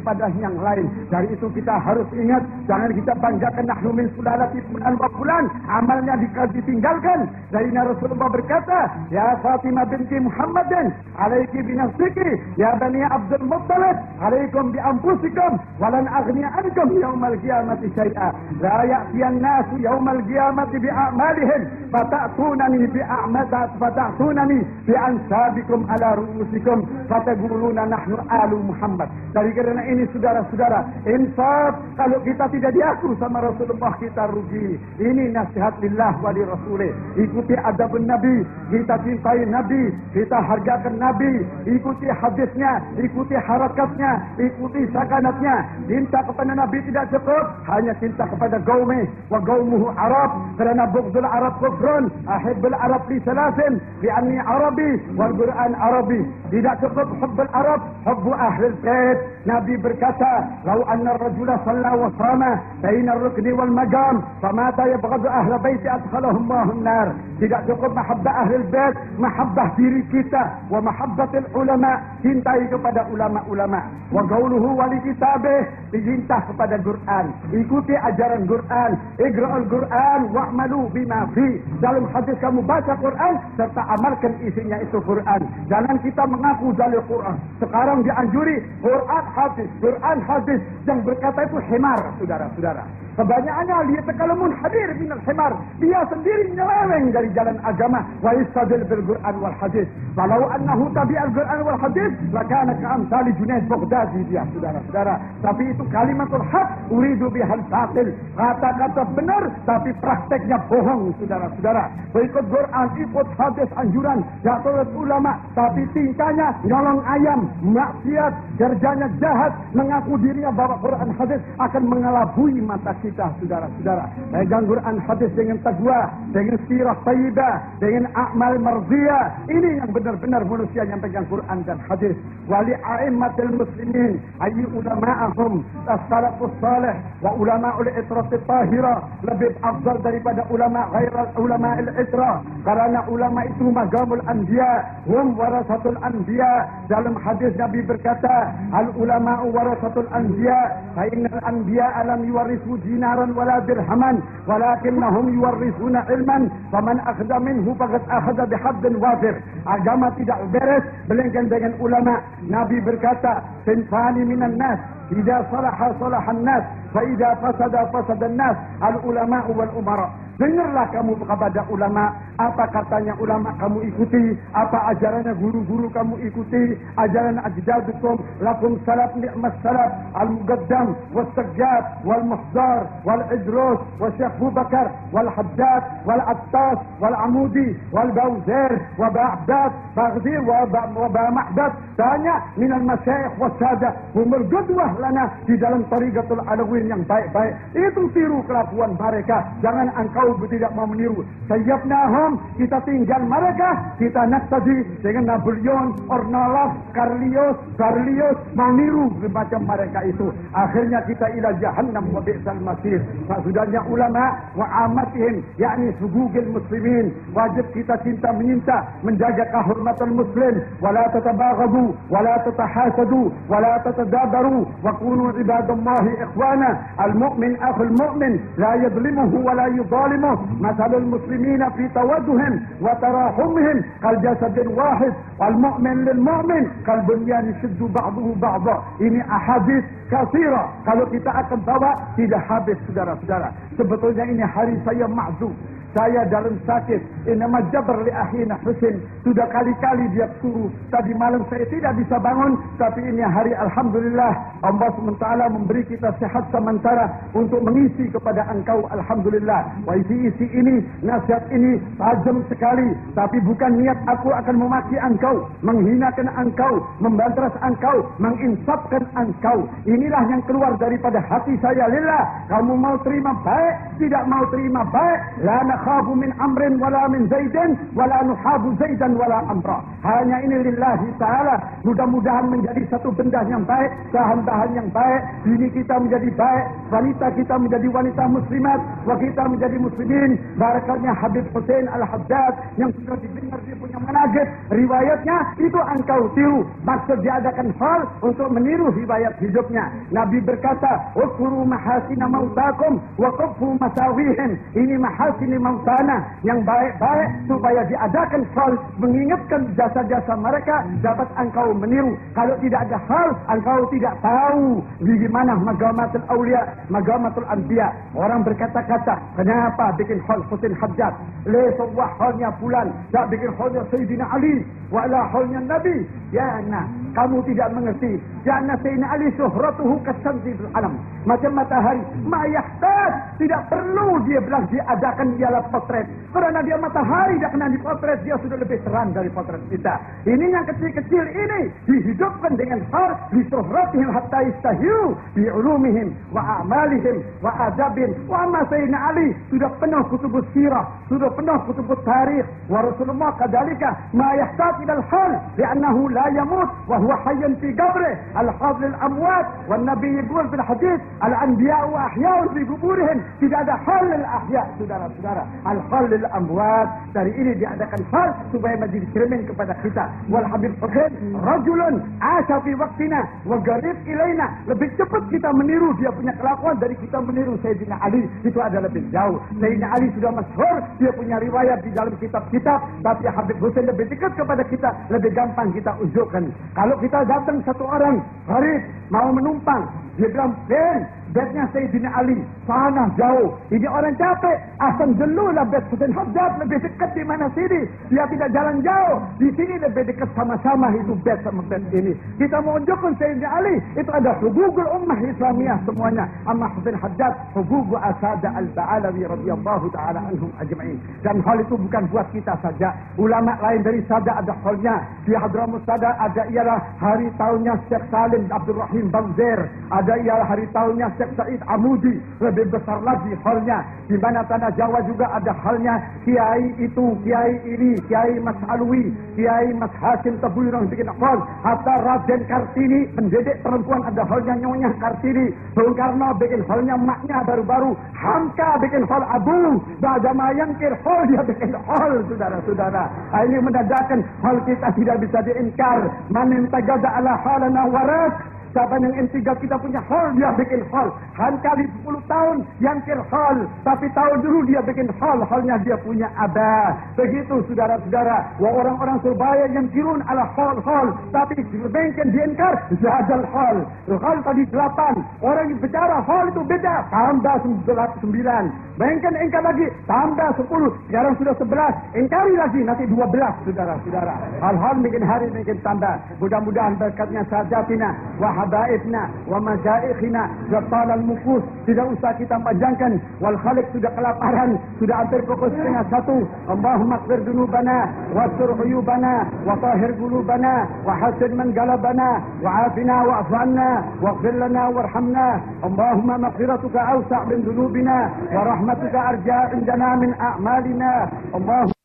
daripada yang lain. Dari itu kita harus ingat, jangan kita banggakan nahnu min sulalati fulan wa fulan. Amalnya ditinggalkan. Dari Rasulullah berkata, Ya Fatimah binti Muhammadin, alaiki binafsiki, Ya Bani Abdul Muttalib, alaikum bi anfusikum, walan aghni ankum yaumal qiyamati syai'a. La ya'tiyan nasu yaumal qiyamati bi a'malihim, fata'tunani bi a'madat, fata'tunani bi ansabikum ala ru'usikum, fataguluna nahnu alu Muhammad. Dari kerana ini saudara-saudara, insaf kalau kita tidak diaku sama Rasulullah kita rugi. Ini nasihat lillah wa li rasulih. Ikuti adab Nabi, kita cintai Nabi, kita hargakan Nabi, ikuti hadisnya, ikuti harakatnya, ikuti sakanatnya. Cinta kepada Nabi tidak cukup, hanya cinta kepada gaumih wa gaumuhu Arab kerana bughdul Arab kufrun, ahibbul Arab li salasin, bi anni Arabi wal Quran Arabi. Tidak cukup hubbul Arab, hubbu ahlul bait. Nabi berkata, "Lau anna ar-rajula shalla wa sama baina ar-rukni wal maqam, famata yabghadu ahla baiti adkhalahum Allahu nar." Tidak cukup mahabbah ahlul bait, mahabbah diri kita wa mahabbatul ulama, cintai kepada ulama-ulama. Wa qauluhu wa kitabih, cinta kepada Quran. Ikuti ajaran Quran, igra'ul Quran wa'malu bima fi. Dalam hadis kamu baca Quran serta amalkan isinya itu Quran. Jangan kita mengaku dalil Quran. Sekarang dianjuri Quran hadis, Quran hadis yang berkata itu himar, saudara-saudara. Kebanyakannya dia tekalamun hadir minal himar. Dia sendiri nyeleweng dari jalan agama. Wa istadil bil Quran wal hadis. Walau annahu tabi al Quran wal hadis. Lakana ka'amsali Junaid Baghdadi dia, saudara-saudara. Tapi itu kalimatul haq. Uridu bihal batil. Kata-kata benar. Tapi prakteknya bohong, saudara-saudara. Berikut Quran, ikut hadis anjuran. Jatuh ulama. Tapi tingkahnya nyolong ayam. Maksiat. Kerjanya jahat. Mengaku dirinya bawa Quran hadis. Akan mengelabui mata kita saudara-saudara. Pegang Quran hadis dengan takwa, dengan sirah tayyibah, dengan amal mardiyah. Ini yang benar-benar manusia yang pegang Quran dan hadis. Wali a'immatil muslimin, ayyi ulama'ahum, as-salafus salih, wa ulama'ul itrati tahira, lebih afdal daripada ulama ghairal ulama al-itra. Karena ulama itu magamul anbiya, hum warasatul anbiya. Dalam hadis Nabi berkata, al ulama warasatul anbiya, fa innal anbiya alam yuwarisu dinaran wala dirhaman, walakinnahum yuwarisuna ilman, faman akhda minhu faqad akhda bihabdin wafir. Agama tidak beres melainkan dengan ulama. Nabi berkata, sinfani minan nas, idza salaha salahan nas, fa idza fasada fasada nas, al ulama wal umara. Dengarlah kamu kepada ulama, apa katanya ulama kamu ikuti, apa ajarannya guru-guru kamu ikuti, ajaran ajdadukum, lakum salaf ni'mas salaf, al-muqaddam, wal-sajjad, wal-muhdar, wal-idrus, wa-syekh Bakar, wal-haddad, wal-attas, wal-amudi, wal-bawzir, wa-ba'bad, bagdir, wa-ba'ma'bad, tanya minal masyayikh wa-sada, umur gudwah lana di dalam tariqatul alawin yang baik-baik. Itu tiru kelakuan mereka. Jangan engkau engkau tidak mau meniru. Sayyabnahum, kita tinggal mereka, kita naktadi dengan Napoleon, Ornalas, Carlios, Carlios, mau niru macam mereka itu. Akhirnya kita ila jahannam wa bi'sal masir. Maksudnya ulama wa amatihim, yakni sugugil muslimin. Wajib kita cinta menyinta, menjaga kehormatan muslim. Wala tatabagadu, wala tatahasadu, wala tatadabaru, wa kunu ibadallahi ikhwana. Al-mu'min akhul mu'min, la yadlimuhu wa la yudalimu يعلمه مثل المسلمين في تودهم وتراحمهم كالجسد واحد والمؤمن للمؤمن كالبنيان يشد بعضه بعضا ini ahadis kasira kalau kita akan bawa tidak habis saudara-saudara sebetulnya ini hari saya ma'zum saya dalam sakit. Inama jabar li ahina Husin. Sudah kali-kali dia suruh. Tadi malam saya tidak bisa bangun. Tapi ini hari Alhamdulillah. Allah SWT memberi kita sehat sementara. Untuk mengisi kepada engkau Alhamdulillah. Wa isi-isi ini, nasihat ini tajam sekali. Tapi bukan niat aku akan memaki engkau. Menghinakan engkau. Membantras engkau. Menginsapkan engkau. Inilah yang keluar daripada hati saya. Lillah. Kamu mau terima baik. Tidak mau terima baik. Lana nakhafu min amrin wala min zaidin wala nuhabu zaidan wala amra. Hanya ini lillahi taala. Mudah-mudahan menjadi satu benda yang baik, bahan-bahan yang baik, dini kita menjadi baik, wanita kita menjadi wanita muslimat, wa kita menjadi muslimin. Barakatnya Habib Hussein Al-Haddad yang sudah didengar dia punya manajid, riwayatnya itu engkau tiru. Maksud dia adakan hal untuk meniru riwayat hidupnya. Nabi berkata, "Ukuru mahasina mautakum wa kufu masawihim." Ini mahasini mautana yang baik-baik supaya diadakan hal mengingatkan jasa-jasa mereka dapat engkau meniru. Kalau tidak ada hal, engkau tidak tahu bagaimana magamatul awliya, magamatul anbiya. Orang berkata-kata, kenapa bikin hal Husin Hajjat? Lesawah halnya bulan, tak bikin halnya Sayyidina Ali, wala halnya Nabi. Ya nah, kamu tidak mengerti. Jangan Sayyidina Ali syuhratuhu kasyamsi fil alam. Macam matahari. Ma. Tidak perlu dia bilang diadakan ialah potret. Karena dia matahari tidak kena dipotret, dia sudah lebih terang dari potret kita. Ini yang kecil-kecil ini dihidupkan dengan har di suhratihim hatta istahyu bi wa amalihim wa adabin wa masayna Ali sudah penuh kutubus sirah, sudah penuh kutubus tarikh wa Rasulullah kadalika ma yahtaj ila hal li'annahu la yamut wa huwa hayyun fi qabrih al-hadl al-amwat wan nabiy yaqul fil hadith al-anbiya wa ahya'u fi quburihim tidak ada hal al-ahya saudara-saudara. Al-hal al-amwat dari ini diadakan hal supaya menjadi cermin kepada kita. Wal habib Hussein rajulun asha fi waqtina wa garib ilaina. Lebih cepat kita meniru dia punya kelakuan dari kita meniru Sayyidina Ali. Itu ada lebih jauh. Sayyidina Ali sudah masyhur dia punya riwayat di dalam kitab-kitab. Tapi Habib Hussein lebih dekat kepada kita lebih gampang kita unjukkan. Kalau kita datang satu orang garib mau menumpang dia bilang, Ben, bednya Sayyidina Ali. Sana jauh. Ini orang capek. Asam jelu lah bed Hussein Haddad. Lebih dekat di mana sini. Dia tidak jalan jauh. Di sini lebih dekat sama-sama itu bed sama bed ini. Kita mau unjukkan Sayyidina Ali. Itu ada hubugul ummah Islamiyah semuanya. Amma Hussein Haddad. Hubugu asada al-ba'alawi radiyallahu ta'ala anhum ajma'in. Dan hal itu bukan buat kita saja. Ulama lain dari sada ada halnya. Di Hadramus Sada ada ialah hari tahunnya Syekh Salim Abdul Rahim Bangzer. Ada ialah hari tahunnya Syekh Said Amudi. Lebih besar lagi halnya. Di mana tanah Jawa juga ada halnya. Kiai itu kiai ini kiai Mas Alwi kiai Mas Hasim Tabuyurang bikin hal hatta Raden Kartini pendidik perempuan ada halnya nyonya Kartini. Bung Karno bikin halnya maknya baru-baru. Hamka bikin hal Abu. Bajama Yangkir hal dia bikin hal saudara-saudara. Ini mendadakan hal kita tidak bisa diingkar. Manin tagada ala halana waras Siapa yang M3 kita punya hal, dia bikin hal. Han kali 10 tahun, yang kir hal. Tapi tahun dulu dia bikin hal, halnya dia punya ada. Begitu saudara-saudara. Wah orang-orang Surabaya yang kirun ala hal-hal. Tapi diperbainkan, diengkar, zadal hal. Hal tadi 8. Orang yang bicara hal itu beda. Tambah 9. Bayangkan engkar lagi, tambah 10. Sekarang sudah 11. Engkari lagi, nanti 12 saudara-saudara. Hal-hal bikin hari bikin tambah. Mudah-mudahan berkatnya sajatina. Wah habaibna wa mazaikhina. Ya Jatala al-mukus tidak usah kita panjangkan. Wal khalik sudah kelaparan sudah hampir pukul setengah satu. Allahumma akbir dunubana wa sur huyubana wa tahir gulubana wa hasin man galabana wa afina wa afanna wa akbir lana wa rahamna Allahumma makfiratuka awsa' min dunubina wa rahmatuka arja'indana min a'malina. Allahumma